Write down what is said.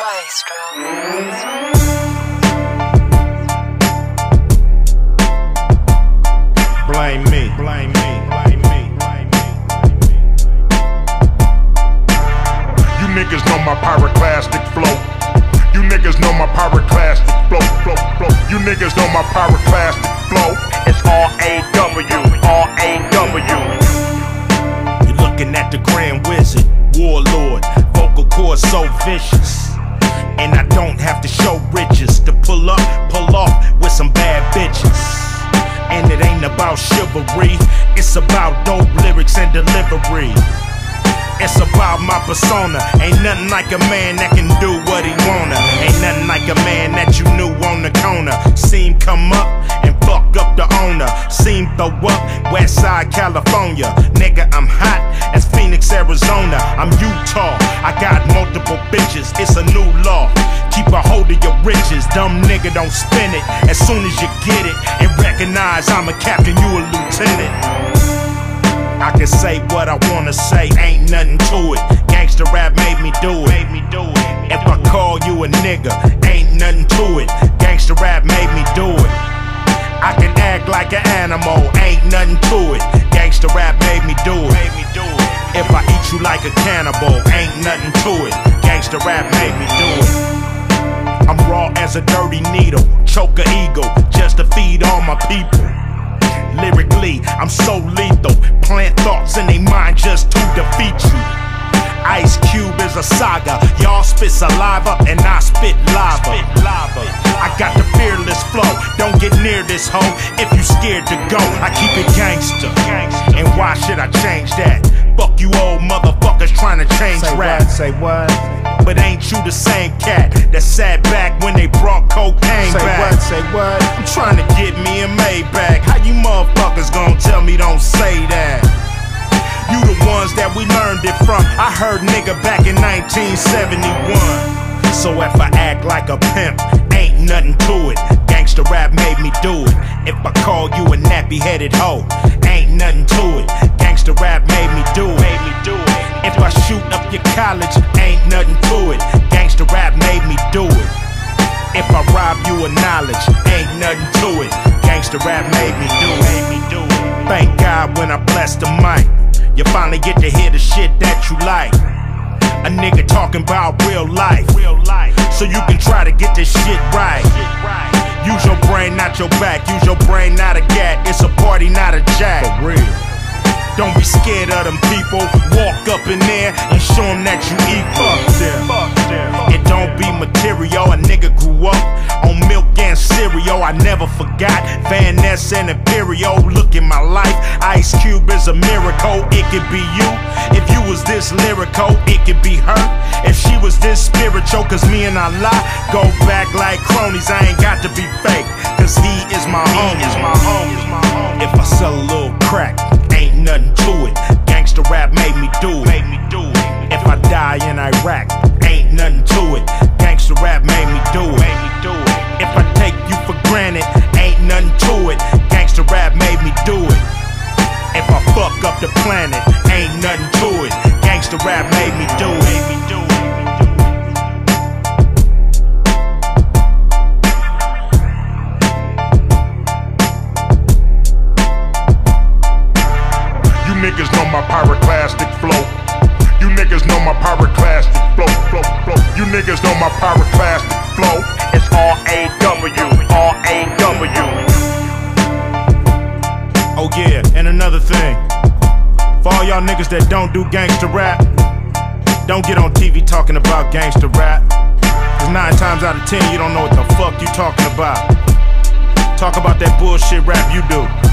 Blame me, blame me, blame me, blame me. You niggas know my pyroclastic flow. You niggas know my pyroclastic flow, flow, flow. You niggas know my pyroclastic flow. It's R-A-W, R-A-W. You're looking at the Grand Wizard, Warlord, vocal cords so vicious. And I don't have to show riches to pull up, pull off with some bad bitches. And it ain't about chivalry, it's about dope lyrics and delivery. It's about my persona. Ain't nothing like a man that can do what he wanna. Ain't nothing like a man that you knew on the corner. Seen come up and fuck up the owner. Seen throw up Westside California. Nigga, I'm hot as Phoenix, Arizona. I'm Utah. I got multiple bitches. It's a new law. Keep a hold of your riches. Dumb nigga, don't spin it. As soon as you get it and recognize I'm a captain, you a lieutenant. I can say what I wanna say, ain't nothing to it. Gangsta rap. Made me do it. If I call you a nigga, you like a cannibal, ain't nothing to it. Gangsta rap made me do it. I'm raw as a dirty needle, choke a eagle just to feed all my people. Lyrically, I'm so lethal. Plant thoughts in their mind just to defeat you. Ice Cube is a saga. Y'all spit saliva and I spit lava. I got the fearless flow. Don't get near this hoe if you scared to go. I keep it gangster. And why should I change that? Fuck you old motherfuckers trying to change Say rap. what? Say what? But ain't you the same cat that sat back when they brought cocaine Say back? what? Say what? I'm trying to get me a Maybach. How you motherfuckers gonna tell me don't say that? From. I heard nigga back in 1971. So if I act like a pimp, ain't nothing to it. Gangsta rap made me do it. If I call you a nappy headed hoe, ain't nothing to it. Gangsta rap made me do it. Made me do it. If I shoot up your college, ain't nothing to it. Gangsta rap made me do it. If I rob you of knowledge, ain't nothing to it. Gangsta rap. Made me do it. Thank God when I bless the mic, you finally get to hear the shit that you like. A nigga talking about real life, real life. So you can try to get this shit right. Use your brain, not your back. Use your brain, not a gat. It's a party, not a jack. For real. Don't be scared of them people. Walk up in there and show them that you eat. Fuck them. It don't be material. A nigga grew up I never forgot Van Ness and Imperial. Look in my life. Ice Cube is a miracle. It could be you. If you was this lyrical, it could be her. If she was this spiritual, cause me and Allah go back like cronies. I ain't got to be fake. Cause he is my homie. Is my homie. If I sell a little crack, planet, ain't nothing to it. Gangsta rap made me do it. You niggas know my pyroclastic flow. You niggas know my pyroclastic flow, flow, flow. You niggas know my pyroclastic flow. It's R-A-W. Niggas that don't do gangster rap, don't get on TV talking about gangster rap. Cause nine times out of ten, you don't know what the fuck you talking about. Talk about that bullshit rap you do.